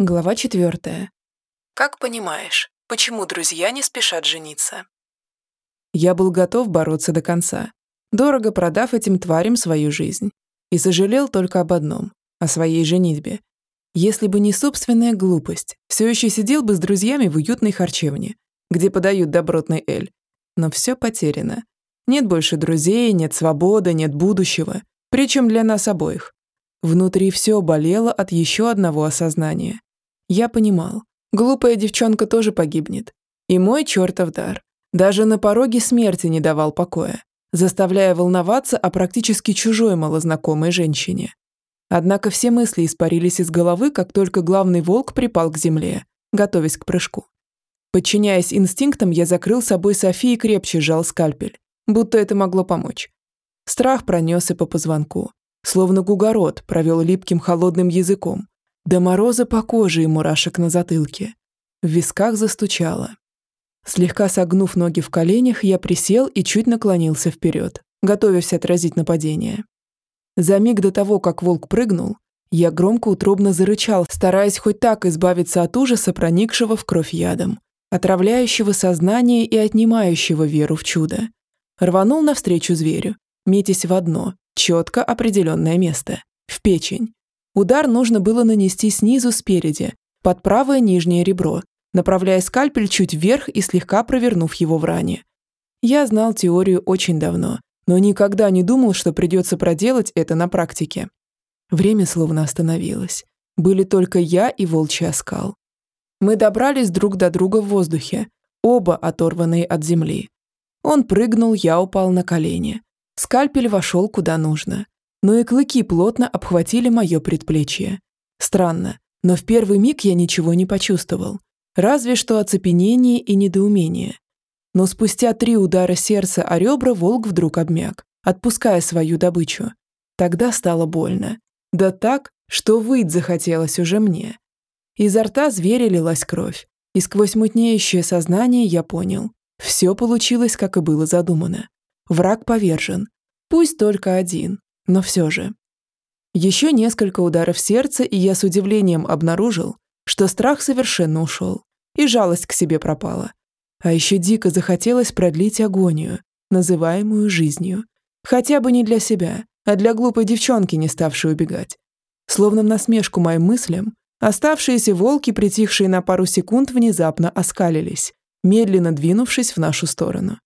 Глава четвертая. Как понимаешь, почему друзья не спешат жениться? Я был готов бороться до конца, дорого продав этим тварям свою жизнь. И сожалел только об одном – о своей женитьбе. Если бы не собственная глупость, все еще сидел бы с друзьями в уютной харчевне, где подают добротный эль. Но все потеряно. Нет больше друзей, нет свободы, нет будущего. Причем для нас обоих. Внутри все болело от еще одного осознания. Я понимал, глупая девчонка тоже погибнет. И мой чертов дар даже на пороге смерти не давал покоя, заставляя волноваться о практически чужой малознакомой женщине. Однако все мысли испарились из головы, как только главный волк припал к земле, готовясь к прыжку. Подчиняясь инстинктам, я закрыл собой Софии и крепче сжал скальпель, будто это могло помочь. Страх пронесся по позвонку, словно гугород провел липким холодным языком, до мороза по коже и мурашек на затылке. В висках застучало. Слегка согнув ноги в коленях, я присел и чуть наклонился вперед, готовясь отразить нападение. За миг до того, как волк прыгнул, я громко утробно зарычал, стараясь хоть так избавиться от ужаса, проникшего в кровь ядом, отравляющего сознание и отнимающего веру в чудо. Рванул навстречу зверю, метясь в одно, четко определенное место – в печень. Удар нужно было нанести снизу спереди, под правое нижнее ребро, направляя скальпель чуть вверх и слегка провернув его в ране. Я знал теорию очень давно, но никогда не думал, что придется проделать это на практике. Время словно остановилось. Были только я и волчий оскал. Мы добрались друг до друга в воздухе, оба оторванные от земли. Он прыгнул, я упал на колени. Скальпель вошел куда нужно но и клыки плотно обхватили мое предплечье. Странно, но в первый миг я ничего не почувствовал, разве что оцепенение и недоумение. Но спустя три удара сердца о ребра волк вдруг обмяк, отпуская свою добычу. Тогда стало больно. Да так, что выть захотелось уже мне. Изо рта зверя лилась кровь, и сквозь мутнеющее сознание я понял. Все получилось, как и было задумано. Враг повержен. Пусть только один, но все же. Еще несколько ударов сердца, и я с удивлением обнаружил, что страх совершенно ушел, и жалость к себе пропала. А еще дико захотелось продлить агонию, называемую жизнью. Хотя бы не для себя, а для глупой девчонки, не ставшей убегать. Словно в насмешку моим мыслям, оставшиеся волки, притихшие на пару секунд, внезапно оскалились, медленно двинувшись в нашу сторону.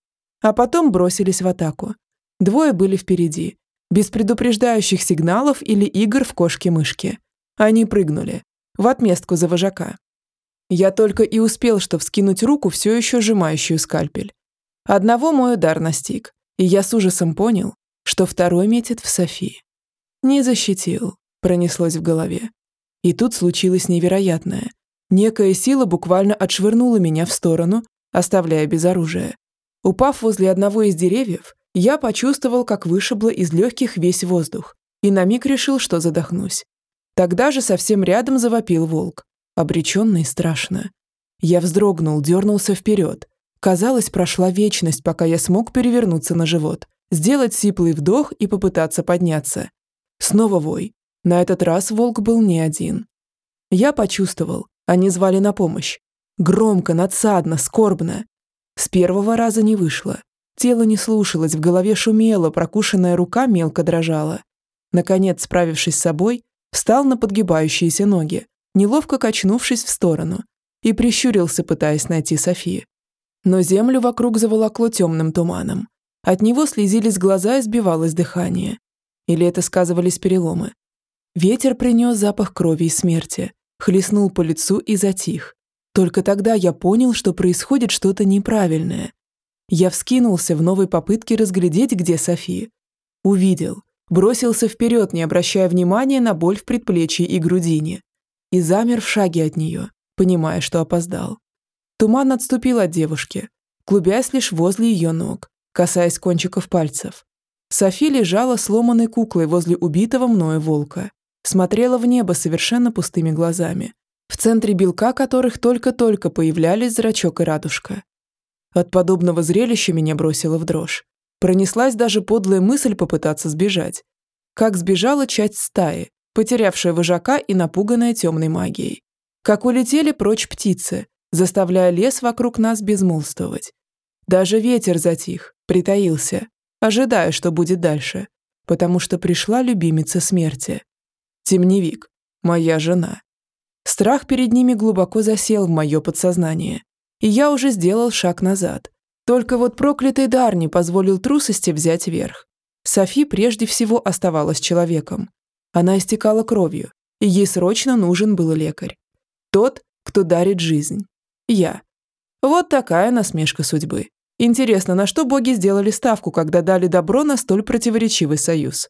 А потом бросились в атаку. Двое были впереди, без предупреждающих сигналов или игр в кошки-мышки. Они прыгнули. В отместку за вожака. Я только и успел, что вскинуть руку, все еще сжимающую скальпель. Одного мой удар настиг, и я с ужасом понял, что второй метит в Софи. Не защитил, пронеслось в голове. И тут случилось невероятное. Некая сила буквально отшвырнула меня в сторону, оставляя без оружия. Упав возле одного из деревьев, я почувствовал, как вышибло из легких весь воздух, и на миг решил, что задохнусь. Тогда же совсем рядом завопил волк, обреченно и страшно. Я вздрогнул, дернулся вперед. Казалось, прошла вечность, пока я смог перевернуться на живот, сделать сиплый вдох и попытаться подняться. Снова вой. На этот раз волк был не один. Я почувствовал, они звали на помощь. Громко, надсадно, скорбно. С первого раза не вышло. Тело не слушалось, в голове шумело, прокушенная рука мелко дрожала. Наконец, справившись с собой, встал на подгибающиеся ноги, неловко качнувшись в сторону, и прищурился, пытаясь найти Софию. Но землю вокруг заволокло темным туманом. От него слезились глаза и сбивалось дыхание. Или это сказывались переломы. Ветер принес запах крови и смерти, хлестнул по лицу и затих. Только тогда я понял, что происходит что-то неправильное. Я вскинулся в новой попытке разглядеть, где София. Увидел. Бросился вперед, не обращая внимания на боль в предплечье и грудине. И замер в шаге от нее, понимая, что опоздал. Туман отступил от девушки, клубясь лишь возле ее ног, касаясь кончиков пальцев. Софи лежала сломанной куклой возле убитого мною волка. Смотрела в небо совершенно пустыми глазами, в центре белка которых только-только появлялись зрачок и радужка. От подобного зрелища меня бросило в дрожь. Пронеслась даже подлая мысль попытаться сбежать. Как сбежала часть стаи, потерявшая вожака и напуганная темной магией. как улетели прочь птицы, заставляя лес вокруг нас безмолвствовать. Даже ветер затих, притаился, ожидая, что будет дальше, потому что пришла любимица смерти. Темневик, моя жена. Страх перед ними глубоко засел в мое подсознание, и я уже сделал шаг назад. Только вот проклятый дар не позволил трусости взять верх. Софи прежде всего оставалась человеком. Она истекала кровью, и ей срочно нужен был лекарь. Тот, кто дарит жизнь. Я. Вот такая насмешка судьбы. Интересно, на что боги сделали ставку, когда дали добро на столь противоречивый союз?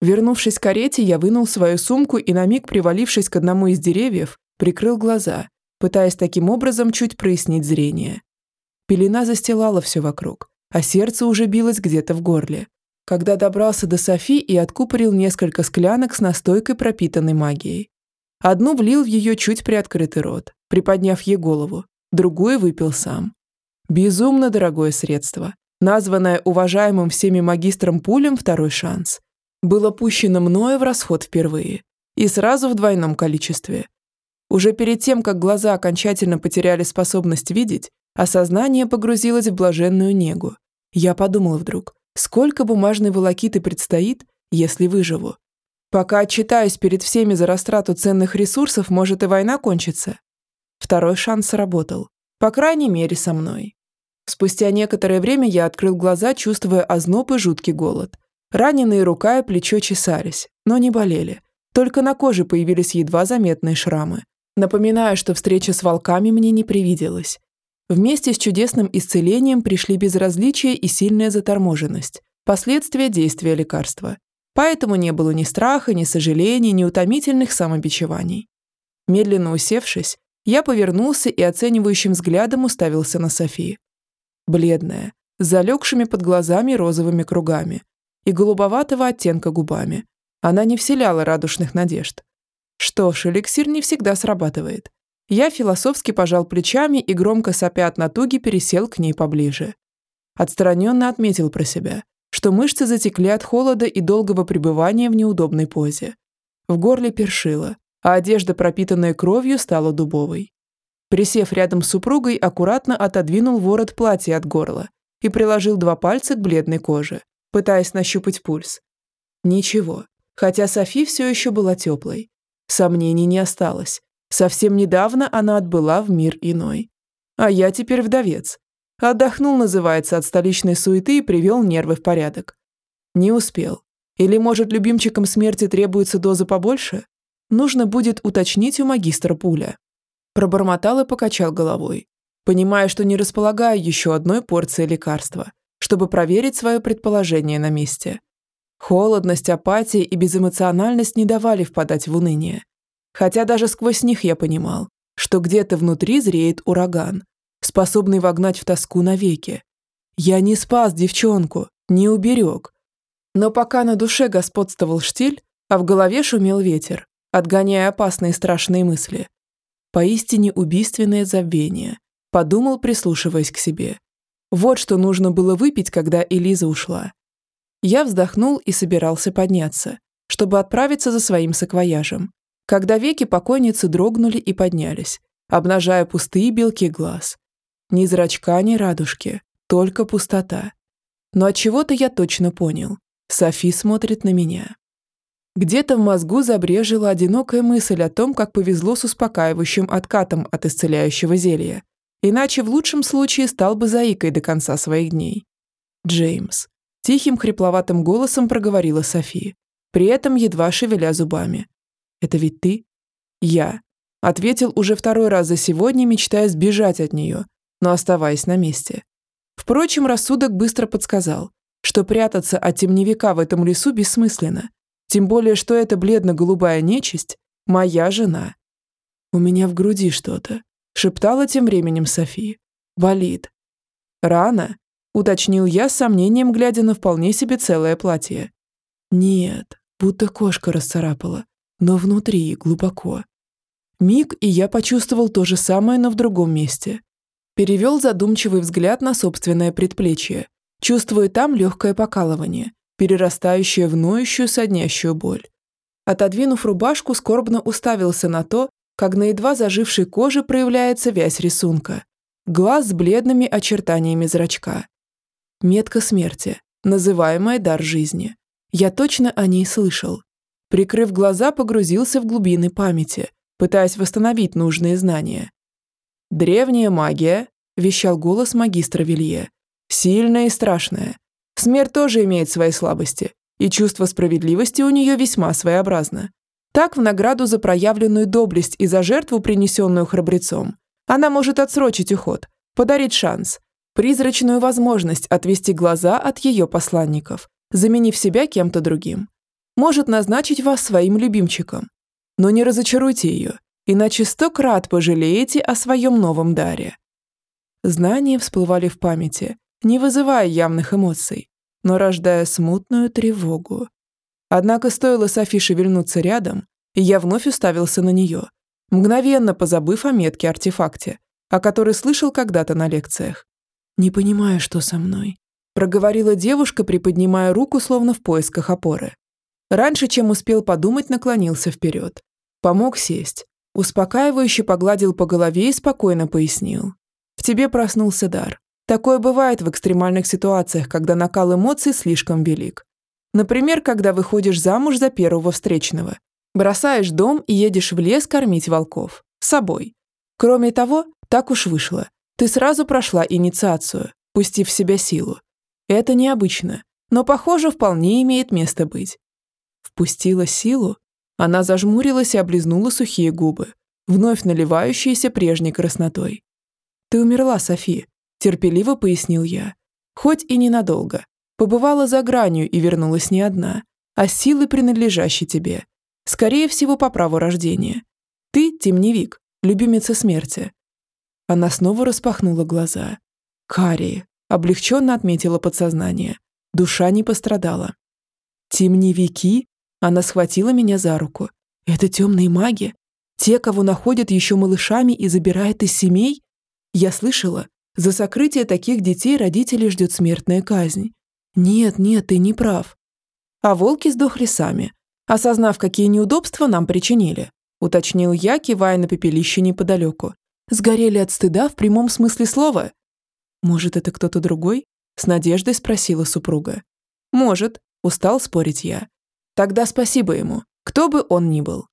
Вернувшись к карете, я вынул свою сумку и на миг, привалившись к одному из деревьев, прикрыл глаза, пытаясь таким образом чуть прояснить зрение. Пелена застилала все вокруг, а сердце уже билось где-то в горле. Когда добрался до Софи и откупорил несколько склянок с настойкой, пропитанной магией. Одну влил в ее чуть приоткрытый рот, приподняв ей голову, другую выпил сам. Безумно дорогое средство, названное уважаемым всеми магистром пулем «Второй шанс», было пущено мною в расход впервые и сразу в двойном количестве. Уже перед тем, как глаза окончательно потеряли способность видеть, осознание погрузилось в блаженную негу. Я подумал вдруг, сколько бумажной волокиты предстоит, если выживу. Пока отчитаюсь перед всеми за растрату ценных ресурсов, может и война кончится. Второй шанс сработал. По крайней мере, со мной. Спустя некоторое время я открыл глаза, чувствуя озноб и жуткий голод. Раненые рука и плечо чесались, но не болели. Только на коже появились едва заметные шрамы. Напоминаю, что встреча с волками мне не привиделась. Вместе с чудесным исцелением пришли безразличие и сильная заторможенность, последствия действия лекарства. Поэтому не было ни страха, ни сожалений, ни утомительных самобичеваний. Медленно усевшись, я повернулся и оценивающим взглядом уставился на Софи. Бледная, с залегшими под глазами розовыми кругами, и голубоватого оттенка губами. Она не вселяла радушных надежд. Что ж, эликсир не всегда срабатывает. Я философски пожал плечами и, громко сопя от натуги, пересел к ней поближе. Отстраненно отметил про себя, что мышцы затекли от холода и долгого пребывания в неудобной позе. В горле першило, а одежда, пропитанная кровью, стала дубовой. Присев рядом с супругой, аккуратно отодвинул ворот платья от горла и приложил два пальца к бледной коже пытаясь нащупать пульс. Ничего, хотя Софи все еще была теплой. Сомнений не осталось. Совсем недавно она отбыла в мир иной. А я теперь вдовец. Отдохнул, называется, от столичной суеты и привел нервы в порядок. Не успел. Или, может, любимчикам смерти требуется доза побольше? Нужно будет уточнить у магистра пуля. Пробормотал и покачал головой, понимая, что не располагаю еще одной порции лекарства чтобы проверить свое предположение на месте. Холодность, апатия и безэмоциональность не давали впадать в уныние. Хотя даже сквозь них я понимал, что где-то внутри зреет ураган, способный вогнать в тоску навеки. Я не спас девчонку, не уберег. Но пока на душе господствовал штиль, а в голове шумел ветер, отгоняя опасные страшные мысли. Поистине убийственное забвение, подумал, прислушиваясь к себе. Вот что нужно было выпить, когда Элиза ушла. Я вздохнул и собирался подняться, чтобы отправиться за своим саквояжем, когда веки покойницы дрогнули и поднялись, обнажая пустые белки глаз. Ни зрачка, ни радужки, только пустота. Но от чего-то я точно понял. Софи смотрит на меня. Где-то в мозгу забрежила одинокая мысль о том, как повезло с успокаивающим откатом от исцеляющего зелья, Иначе в лучшем случае стал бы заикой до конца своих дней. Джеймс. Тихим хрипловатым голосом проговорила Софи, при этом едва шевеля зубами. «Это ведь ты?» «Я», — ответил уже второй раз за сегодня, мечтая сбежать от нее, но оставаясь на месте. Впрочем, рассудок быстро подсказал, что прятаться от темневика в этом лесу бессмысленно, тем более, что эта бледно-голубая нечисть — моя жена. У меня в груди что-то, шептала тем временем Софи. «Болит». «Рано?» – уточнил я с сомнением, глядя на вполне себе целое платье. «Нет, будто кошка расцарапала, но внутри, глубоко». Миг, и я почувствовал то же самое, но в другом месте. Перевел задумчивый взгляд на собственное предплечье, чувствуя там легкое покалывание, перерастающее в ноющую соднящую боль. Отодвинув рубашку, скорбно уставился на то, как на едва зажившей коже проявляется вязь рисунка. Глаз с бледными очертаниями зрачка. Метка смерти, называемая дар жизни. Я точно о ней слышал. Прикрыв глаза, погрузился в глубины памяти, пытаясь восстановить нужные знания. «Древняя магия», – вещал голос магистра Вилье, – «сильная и страшная. Смерть тоже имеет свои слабости, и чувство справедливости у нее весьма своеобразно. Так, в награду за проявленную доблесть и за жертву, принесенную храбрецом, она может отсрочить уход, подарить шанс, призрачную возможность отвести глаза от ее посланников, заменив себя кем-то другим. Может назначить вас своим любимчиком. Но не разочаруйте ее, иначе сто крат пожалеете о своем новом даре. Знания всплывали в памяти, не вызывая явных эмоций, но рождая смутную тревогу. Однако стоило Софи шевельнуться рядом, и я вновь уставился на нее, мгновенно позабыв о метке-артефакте, о которой слышал когда-то на лекциях. «Не понимаю, что со мной», – проговорила девушка, приподнимая руку, словно в поисках опоры. Раньше, чем успел подумать, наклонился вперед. Помог сесть. Успокаивающе погладил по голове и спокойно пояснил. «В тебе проснулся дар. Такое бывает в экстремальных ситуациях, когда накал эмоций слишком велик. Например, когда выходишь замуж за первого встречного. Бросаешь дом и едешь в лес кормить волков. С собой. Кроме того, так уж вышло. Ты сразу прошла инициацию, пустив в себя силу. Это необычно, но, похоже, вполне имеет место быть. Впустила силу? Она зажмурилась и облизнула сухие губы, вновь наливающиеся прежней краснотой. «Ты умерла, Софи», – терпеливо пояснил я. «Хоть и ненадолго. Побывала за гранью и вернулась не одна, а силы, принадлежащей тебе. Скорее всего, по праву рождения. Ты – темневик, любимица смерти». Она снова распахнула глаза. «Карии», – облегченно отметила подсознание. Душа не пострадала. «Темневики?» Она схватила меня за руку. «Это темные маги? Те, кого находят еще малышами и забирают из семей?» Я слышала, за сокрытие таких детей родителей ждет смертная казнь. Нет, нет, ты не прав. А волки сдохли сами, осознав, какие неудобства нам причинили, уточнил я, кивая на пепелище неподалеку. Сгорели от стыда в прямом смысле слова. Может, это кто-то другой? С надеждой спросила супруга. Может, устал спорить я. Тогда спасибо ему, кто бы он ни был.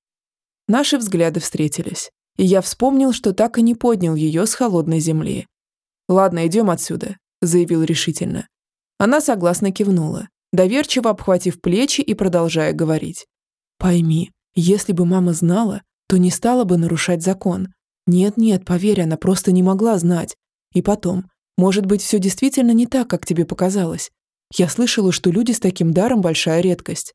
Наши взгляды встретились, и я вспомнил, что так и не поднял ее с холодной земли. «Ладно, идем отсюда», – заявил решительно. Она согласно кивнула, доверчиво обхватив плечи и продолжая говорить. «Пойми, если бы мама знала, то не стала бы нарушать закон. Нет-нет, поверь, она просто не могла знать. И потом, может быть, все действительно не так, как тебе показалось. Я слышала, что люди с таким даром – большая редкость.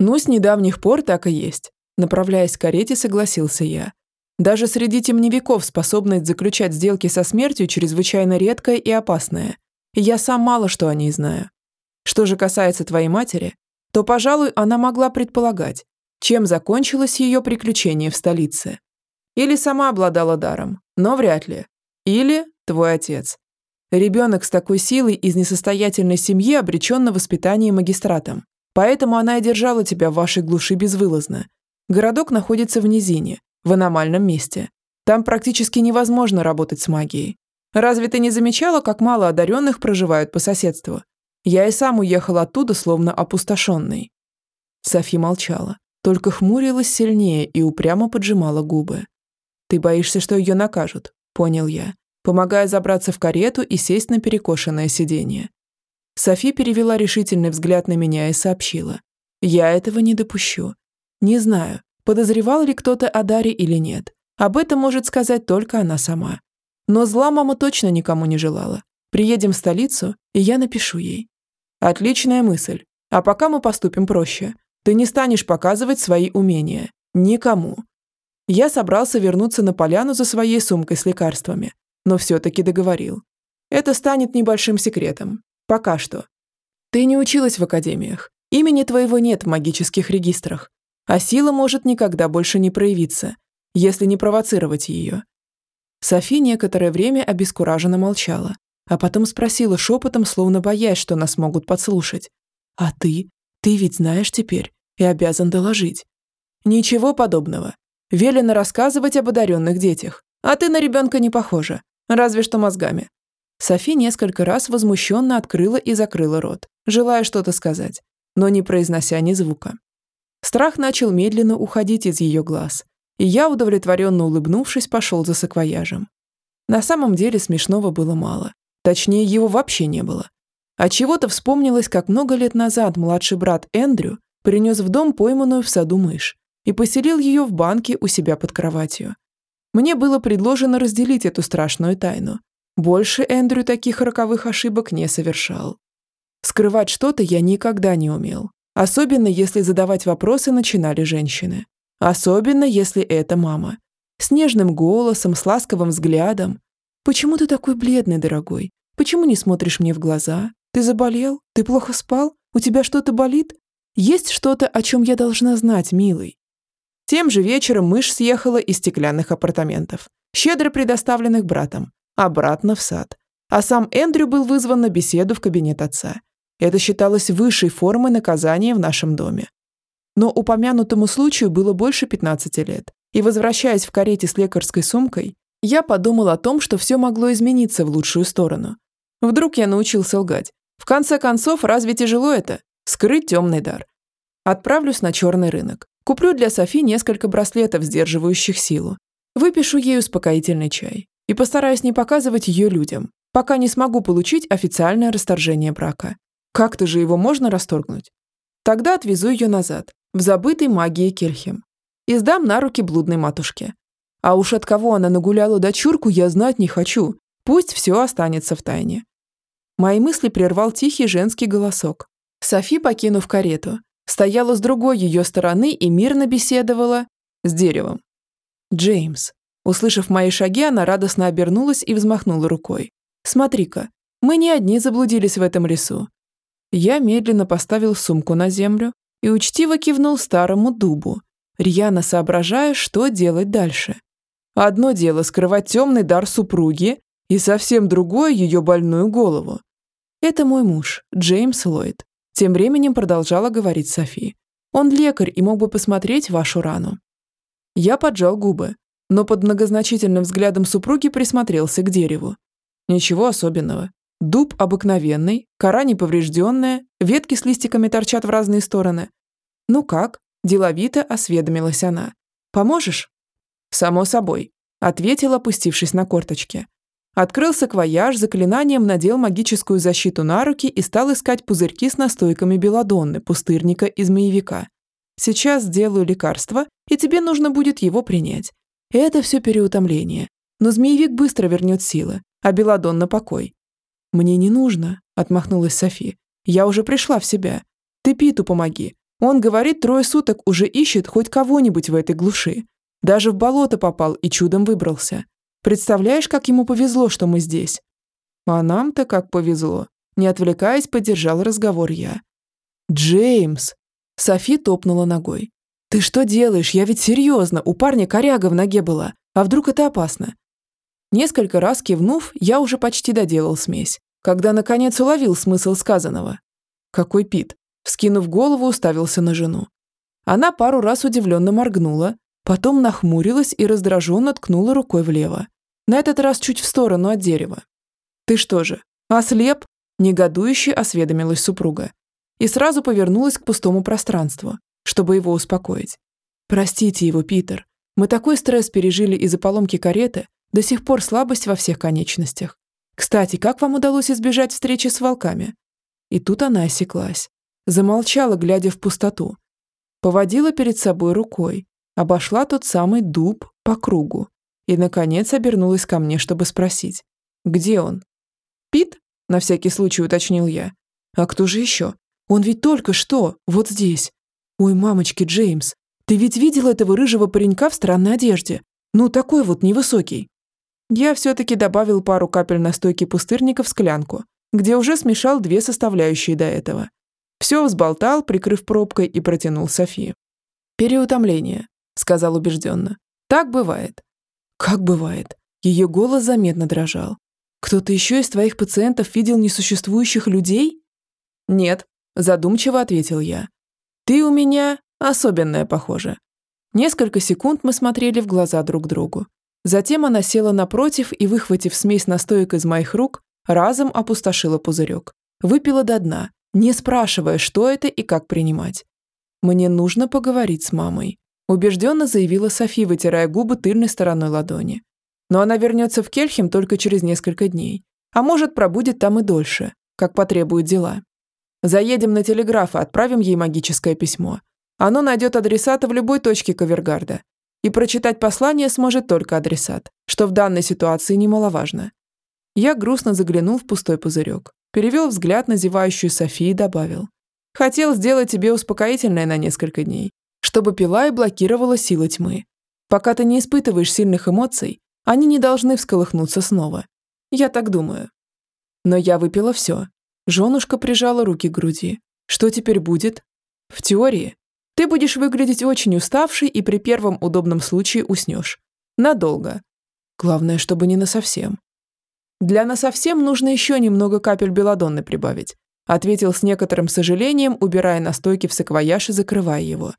«Ну, с недавних пор так и есть», – направляясь к карете, согласился я. «Даже среди темневиков способность заключать сделки со смертью чрезвычайно редкая и опасная. Я сам мало что о ней знаю. Что же касается твоей матери, то, пожалуй, она могла предполагать, чем закончилось ее приключение в столице. Или сама обладала даром, но вряд ли. Или твой отец. Ребенок с такой силой из несостоятельной семьи обречен на воспитание магистратом. Поэтому она и держала тебя в вашей глуши безвылазно. Городок находится в низине, в аномальном месте. Там практически невозможно работать с магией. Разве ты не замечала, как мало одаренных проживают по соседству? Я и сам уехал оттуда, словно опустошенный». Софи молчала, только хмурилась сильнее и упрямо поджимала губы. «Ты боишься, что ее накажут?» – понял я, помогая забраться в карету и сесть на перекошенное сиденье. Софи перевела решительный взгляд на меня и сообщила. «Я этого не допущу. Не знаю, подозревал ли кто-то о Даре или нет. Об этом может сказать только она сама. Но зла мама точно никому не желала. Приедем в столицу, и я напишу ей». «Отличная мысль. А пока мы поступим проще. Ты не станешь показывать свои умения. Никому». Я собрался вернуться на поляну за своей сумкой с лекарствами, но все-таки договорил. Это станет небольшим секретом. Пока что. Ты не училась в академиях. Имени твоего нет в магических регистрах. А сила может никогда больше не проявиться, если не провоцировать ее. Софи некоторое время обескураженно молчала, а потом спросила шепотом, словно боясь, что нас могут подслушать. «А ты? Ты ведь знаешь теперь и обязан доложить». «Ничего подобного. Велено рассказывать об одаренных детях. А ты на ребенка не похожа. Разве что мозгами. Софи несколько раз возмущенно открыла и закрыла рот, желая что-то сказать, но не произнося ни звука. Страх начал медленно уходить из ее глаз, и я, удовлетворенно улыбнувшись, пошел за саквояжем. На самом деле смешного было мало. Точнее, его вообще не было. А чего-то вспомнилось, как много лет назад младший брат Эндрю принес в дом пойманную в саду мышь и поселил ее в банке у себя под кроватью. Мне было предложено разделить эту страшную тайну. Больше Эндрю таких роковых ошибок не совершал. Скрывать что-то я никогда не умел, особенно если задавать вопросы начинали женщины. Особенно если это мама. С нежным голосом, с ласковым взглядом. «Почему ты такой бледный, дорогой? Почему не смотришь мне в глаза? Ты заболел? Ты плохо спал? У тебя что-то болит? Есть что-то, о чем я должна знать, милый?» Тем же вечером мышь съехала из стеклянных апартаментов, щедро предоставленных братом, обратно в сад. А сам Эндрю был вызван на беседу в кабинет отца. Это считалось высшей формой наказания в нашем доме. Но упомянутому случаю было больше 15 лет. И возвращаясь в карете с лекарской сумкой, я подумал о том, что все могло измениться в лучшую сторону. Вдруг я научился лгать. В конце концов, разве тяжело это? Скрыть темный дар. Отправлюсь на черный рынок. Куплю для Софи несколько браслетов, сдерживающих силу. Выпишу ей успокоительный чай. И постараюсь не показывать ее людям, пока не смогу получить официальное расторжение брака. Как-то же его можно расторгнуть? Тогда отвезу ее назад, в забытой магии Кельхем, и сдам на руки блудной матушке. А уж от кого она нагуляла дочурку, я знать не хочу. Пусть все останется в тайне. Мои мысли прервал тихий женский голосок. Софи, покинув карету, стояла с другой ее стороны и мирно беседовала с деревом. Джеймс. Услышав мои шаги, она радостно обернулась и взмахнула рукой. «Смотри-ка, мы не одни заблудились в этом лесу». Я медленно поставил сумку на землю, и учтиво кивнул старому дубу, рьяно соображая, что делать дальше. Одно дело скрывать темный дар супруги, и совсем другое ее больную голову. Это мой муж, Джеймс Ллойд. Тем временем продолжала говорить Софи. Он лекарь и мог бы посмотреть вашу рану. Я поджал губы, но под многозначительным взглядом супруги присмотрелся к дереву. Ничего особенного. Дуб обыкновенный, кора неповрежденная, ветки с листиками торчат в разные стороны. «Ну как?» – деловито осведомилась она. «Поможешь?» «Само собой», – ответил, опустившись на корточки. Открыл саквояж, заклинанием надел магическую защиту на руки и стал искать пузырьки с настойками белодонны, пустырника и змеевика. «Сейчас сделаю лекарство, и тебе нужно будет его принять. Это все переутомление. Но змеевик быстро вернет силы, а белодонна покой. «Мне не нужно», – отмахнулась Софи. «Я уже пришла в себя. Ты Питу помоги. Он, говорит, трое суток уже ищет хоть кого-нибудь в этой глуши. Даже в болото попал и чудом выбрался. Представляешь, как ему повезло, что мы здесь?» «А нам-то как повезло», – не отвлекаясь, поддержал разговор я. «Джеймс!» Софи топнула ногой. «Ты что делаешь? Я ведь серьезно, у парня коряга в ноге была. А вдруг это опасно? Несколько раз кивнув, я уже почти доделал смесь, когда наконец уловил смысл сказанного. Какой Пит? Вскинув голову, уставился на жену. Она пару раз удивленно моргнула, потом нахмурилась и раздраженно ткнула рукой влево. На этот раз чуть в сторону от дерева. «Ты что же, ослеп?» – негодующе осведомилась супруга. И сразу повернулась к пустому пространству, чтобы его успокоить. «Простите его, Питер. Мы такой стресс пережили из-за поломки кареты, до сих пор слабость во всех конечностях. Кстати, как вам удалось избежать встречи с волками? И тут она осеклась. Замолчала, глядя в пустоту. Поводила перед собой рукой. Обошла тот самый дуб по кругу. И, наконец, обернулась ко мне, чтобы спросить. Где он? Пит? На всякий случай уточнил я. А кто же еще? Он ведь только что, вот здесь. Ой, мамочки, Джеймс, ты ведь видел этого рыжего паренька в странной одежде? Ну, такой вот невысокий. Я все-таки добавил пару капель настойки пустырника в склянку, где уже смешал две составляющие до этого. Все взболтал, прикрыв пробкой, и протянул Софии. «Переутомление», — сказал убежденно. «Так бывает». «Как бывает?» Ее голос заметно дрожал. «Кто-то еще из твоих пациентов видел несуществующих людей?» «Нет», — задумчиво ответил я. «Ты у меня особенная, похоже». Несколько секунд мы смотрели в глаза друг другу. Затем она села напротив и, выхватив смесь настоек из моих рук, разом опустошила пузырек. Выпила до дна, не спрашивая, что это и как принимать. «Мне нужно поговорить с мамой», убежденно заявила Софи, вытирая губы тыльной стороной ладони. «Но она вернется в Кельхем только через несколько дней, а может, пробудет там и дольше, как потребуют дела. Заедем на телеграф и отправим ей магическое письмо. Оно найдет адресата в любой точке Кавергарда. И прочитать послание сможет только адресат, что в данной ситуации немаловажно. Я грустно заглянул в пустой пузырек, перевел взгляд на зевающую Софи и добавил. Хотел сделать тебе успокоительное на несколько дней, чтобы пила и блокировала силы тьмы. Пока ты не испытываешь сильных эмоций, они не должны всколыхнуться снова. Я так думаю. Но я выпила все. Женушка прижала руки к груди. Что теперь будет? В теории, ты будешь выглядеть очень уставший и при первом удобном случае уснешь. Надолго. Главное, чтобы не насовсем. Для насовсем нужно еще немного капель белодонны прибавить, ответил с некоторым сожалением, убирая настойки в саквояж и закрывая его.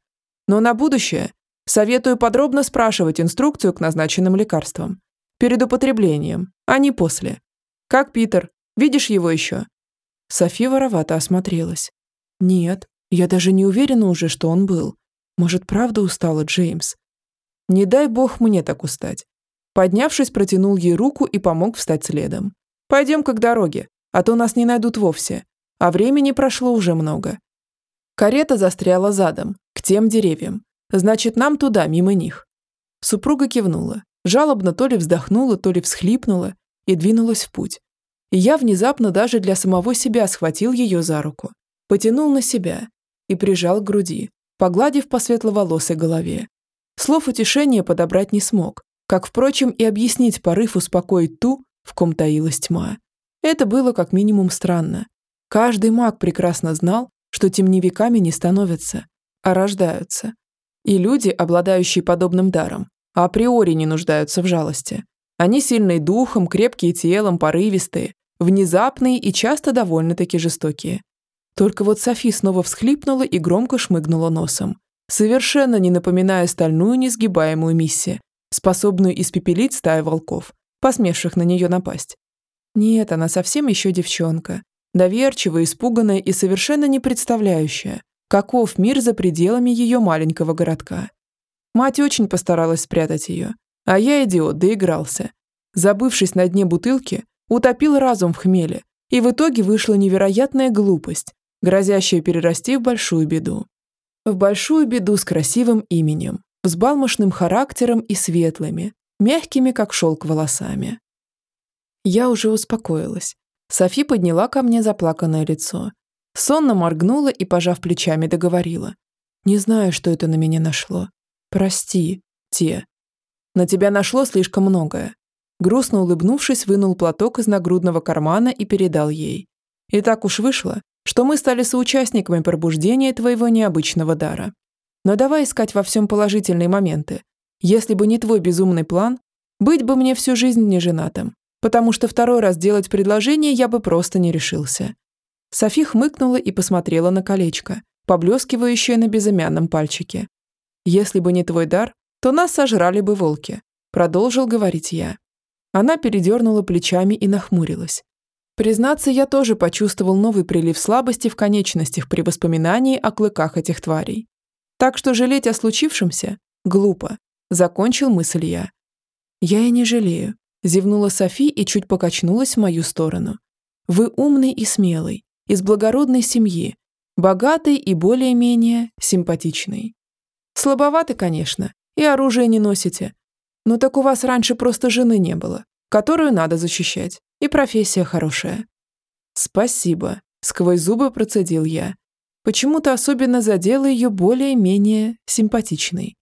Но на будущее советую подробно спрашивать инструкцию к назначенным лекарствам. Перед употреблением, а не после. Как Питер? Видишь его еще? Софи воровато осмотрелась. Нет, я даже не уверена уже, что он был. Может, правда устала Джеймс? Не дай бог мне так устать. Поднявшись, протянул ей руку и помог встать следом. Пойдем-ка к дороге, а то нас не найдут вовсе. А времени прошло уже много. Карета застряла задом, тем деревьям. Значит, нам туда, мимо них. Супруга кивнула, жалобно то ли вздохнула, то ли всхлипнула и двинулась в путь. И я внезапно даже для самого себя схватил ее за руку, потянул на себя и прижал к груди, погладив по светловолосой голове. Слов утешения подобрать не смог, как, впрочем, и объяснить порыв успокоить ту, в ком таилась тьма. Это было как минимум странно. Каждый маг прекрасно знал, что темневиками не становятся, а рождаются. И люди, обладающие подобным даром, априори не нуждаются в жалости. Они сильные духом, крепкие телом, порывистые, внезапные и часто довольно-таки жестокие. Только вот Софи снова всхлипнула и громко шмыгнула носом, совершенно не напоминая стальную несгибаемую миссию, способную испепелить стаю волков, посмевших на нее напасть. Нет, она совсем еще девчонка, доверчивая, испуганная и совершенно не представляющая, каков мир за пределами ее маленького городка. Мать очень постаралась спрятать ее, а я, идиот, доигрался. Забывшись на дне бутылки, утопил разум в хмеле, и в итоге вышла невероятная глупость, грозящая перерасти в большую беду. В большую беду с красивым именем, взбалмошным характером и светлыми, мягкими, как шелк, волосами. Я уже успокоилась. Софи подняла ко мне заплаканное лицо. Сонно моргнула и, пожав плечами, договорила. «Не знаю, что это на меня нашло. Прости, те. На тебя нашло слишком многое». Грустно улыбнувшись, вынул платок из нагрудного кармана и передал ей. И так уж вышло, что мы стали соучастниками пробуждения твоего необычного дара. Но давай искать во всем положительные моменты. Если бы не твой безумный план, быть бы мне всю жизнь неженатым, потому что второй раз делать предложение я бы просто не решился. Софи хмыкнула и посмотрела на колечко, поблескивающее на безымянном пальчике. «Если бы не твой дар, то нас сожрали бы волки», продолжил говорить я. Она передернула плечами и нахмурилась. Признаться, я тоже почувствовал новый прилив слабости в конечностях при воспоминании о клыках этих тварей. Так что жалеть о случившемся глупо, закончил мысль я. Я и не жалею, зевнула Софи и чуть покачнулась в мою сторону. Вы умный и смелый, из благородной семьи, богатый и более-менее симпатичный. Слабоваты, конечно, и оружие не носите. Но так у вас раньше просто жены не было, которую надо защищать. И профессия хорошая. Спасибо, сквозь зубы процедил я. Почему-то особенно задела ее более-менее симпатичной.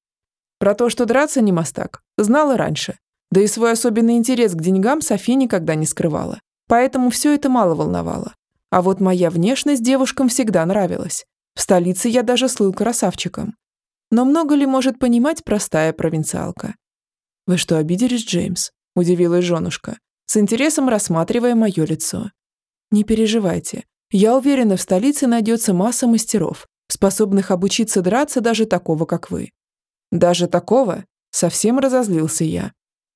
Про то, что драться не мастак, знала раньше. Да и свой особенный интерес к деньгам Софи никогда не скрывала. Поэтому все это мало волновало. А вот моя внешность девушкам всегда нравилась. В столице я даже слыл красавчиком. Но много ли может понимать простая провинциалка? «Вы что, обиделись, Джеймс?» – удивилась женушка с интересом рассматривая мое лицо. «Не переживайте. Я уверена, в столице найдется масса мастеров, способных обучиться драться даже такого, как вы. Даже такого? Совсем разозлился я.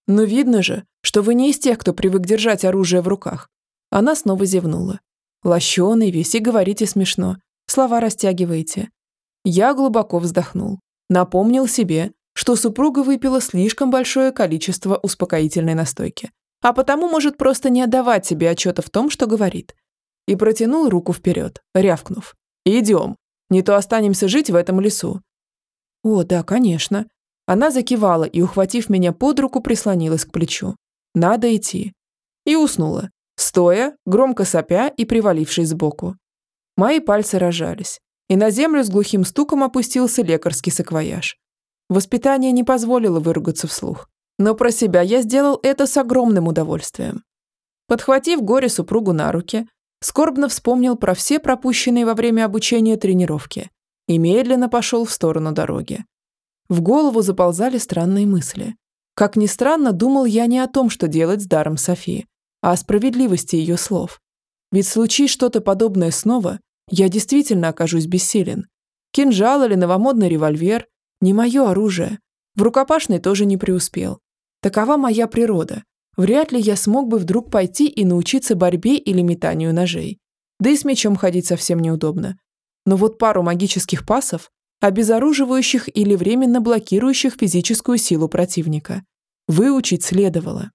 Но видно же, что вы не из тех, кто привык держать оружие в руках. Она снова зевнула. Лощеный весь и говорите смешно. Слова растягиваете. Я глубоко вздохнул. Напомнил себе, что супруга выпила слишком большое количество успокоительной настойки, а потому может просто не отдавать себе отчета в том, что говорит. И протянул руку вперед, рявкнув. «Идем, не то останемся жить в этом лесу». «О, да, конечно». Она закивала и, ухватив меня под руку, прислонилась к плечу. «Надо идти». И уснула, стоя, громко сопя и привалившись сбоку. Мои пальцы рожались, и на землю с глухим стуком опустился лекарский саквояж. Воспитание не позволило выругаться вслух, но про себя я сделал это с огромным удовольствием. Подхватив горе супругу на руки, скорбно вспомнил про все пропущенные во время обучения тренировки и медленно пошел в сторону дороги. В голову заползали странные мысли. Как ни странно, думал я не о том, что делать с даром Софии, а о справедливости ее слов. Ведь случись что-то подобное снова, я действительно окажусь бессилен. Кинжал или новомодный револьвер – не мое оружие. В рукопашной тоже не преуспел. Такова моя природа. Вряд ли я смог бы вдруг пойти и научиться борьбе или метанию ножей. Да и с мечом ходить совсем неудобно. Но вот пару магических пасов, обезоруживающих или временно блокирующих физическую силу противника, выучить следовало.